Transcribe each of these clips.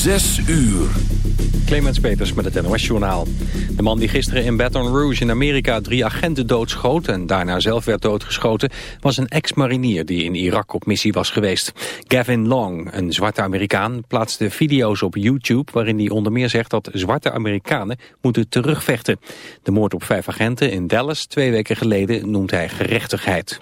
Zes uur. Clemens Peters met het NOS-journaal. De man die gisteren in Baton Rouge in Amerika drie agenten doodschoot... en daarna zelf werd doodgeschoten... was een ex-marinier die in Irak op missie was geweest. Gavin Long, een zwarte Amerikaan, plaatste video's op YouTube... waarin hij onder meer zegt dat zwarte Amerikanen moeten terugvechten. De moord op vijf agenten in Dallas twee weken geleden noemt hij gerechtigheid.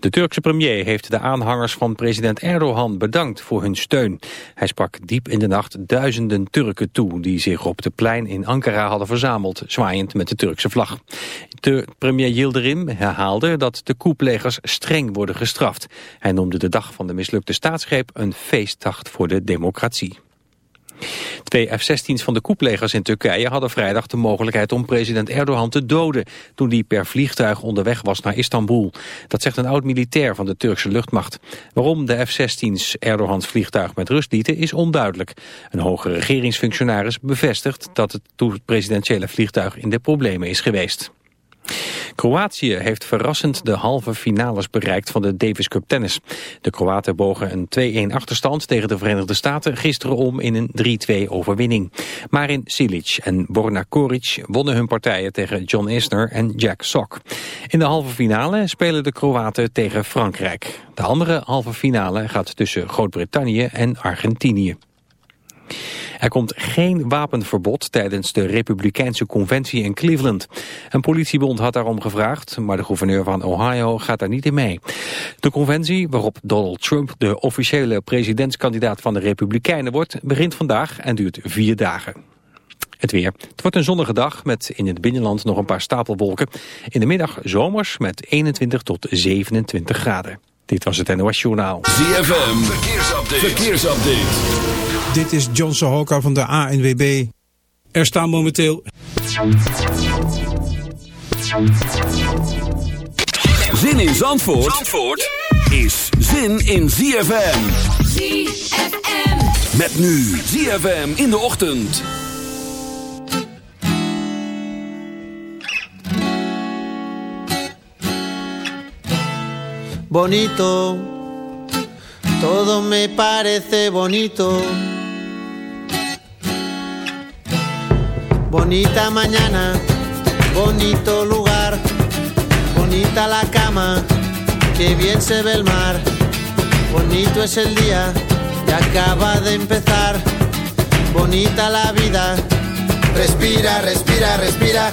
De Turkse premier heeft de aanhangers van president Erdogan bedankt voor hun steun. Hij sprak diep in de nacht duizenden Turken toe die zich op de plein in Ankara hadden verzameld, zwaaiend met de Turkse vlag. De premier Yildirim herhaalde dat de koeplegers streng worden gestraft. Hij noemde de dag van de mislukte staatsgreep een feestdag voor de democratie. Twee F-16's van de koeplegers in Turkije hadden vrijdag de mogelijkheid om president Erdogan te doden toen die per vliegtuig onderweg was naar Istanbul. Dat zegt een oud-militair van de Turkse luchtmacht. Waarom de F-16's Erdogans vliegtuig met rust lieten is onduidelijk. Een hoge regeringsfunctionaris bevestigt dat het presidentiële vliegtuig in de problemen is geweest. Kroatië heeft verrassend de halve finales bereikt van de Davis Cup tennis. De Kroaten bogen een 2-1 achterstand tegen de Verenigde Staten gisteren om in een 3-2 overwinning. Marin Silic en Borna Koric wonnen hun partijen tegen John Isner en Jack Sock. In de halve finale spelen de Kroaten tegen Frankrijk. De andere halve finale gaat tussen Groot-Brittannië en Argentinië. Er komt geen wapenverbod tijdens de Republikeinse conventie in Cleveland. Een politiebond had daarom gevraagd, maar de gouverneur van Ohio gaat daar niet in mee. De conventie, waarop Donald Trump de officiële presidentskandidaat van de Republikeinen wordt, begint vandaag en duurt vier dagen. Het weer. Het wordt een zonnige dag met in het binnenland nog een paar stapelwolken. In de middag zomers met 21 tot 27 graden. Dit was het NOS Journaal. ZFM, verkeersupdate. verkeersupdate. Dit is John Sohoka van de ANWB. Er staan momenteel... Zin in Zandvoort, Zandvoort is zin in ZFM. ZFM. Met nu ZFM in de ochtend. Bonito, todo me parece bonito. Bonita mañana, bonito lugar, bonita la cama, que bien se ve el mar. Bonito es el día que acaba de empezar, bonita la vida. Respira, respira, respira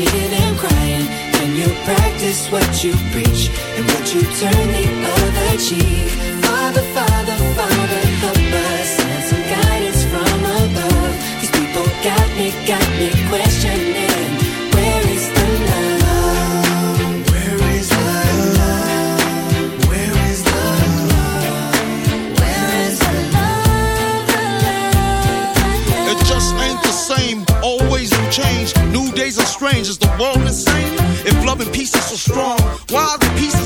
you hear them crying. When you practice what you preach and what you turn the other cheek. Father, Father, Father, help us. Send some guidance from above. These people got me, got me questioning. Strange. Is the world insane? If love and peace is so strong, why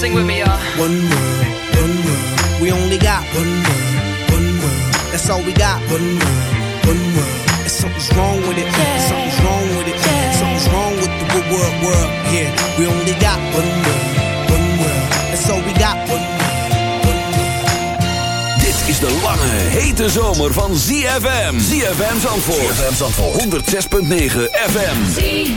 Sing with me, y'all. One world, one world. We only got one world, one world. That's all we got. One world, one world. And something's wrong with it. Something's wrong with it. Something's wrong with the wo- world, world. Yeah, we only got one world, one world. That's all we got. One world. Dit is de lange, hete zomer van ZFM. ZFM Zandvoort. ZFM Zandvoort. 106.9 FM. He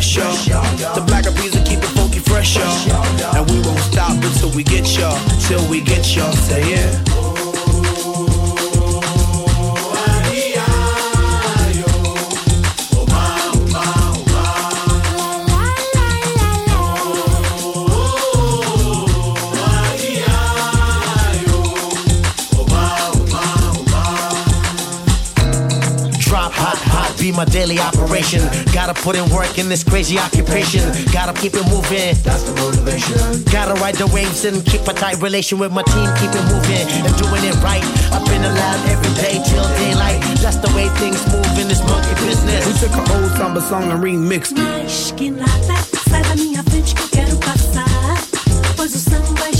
Rest, y'all. The Black Eyed Peas will keep it funky fresh, y'all. And we won't stop until we get y'all, till we get y'all. Daily operation. Gotta put in work in this crazy occupation. Gotta keep it moving. That's the motivation. Gotta ride the waves and keep a tight relation with my team. Keep it moving and doing it right. I've been lab every day till daylight. That's the way things move in this monkey business. We took an old samba song and remixed it. Mas que nada, sai da minha frente que eu quero passar. Pois o samba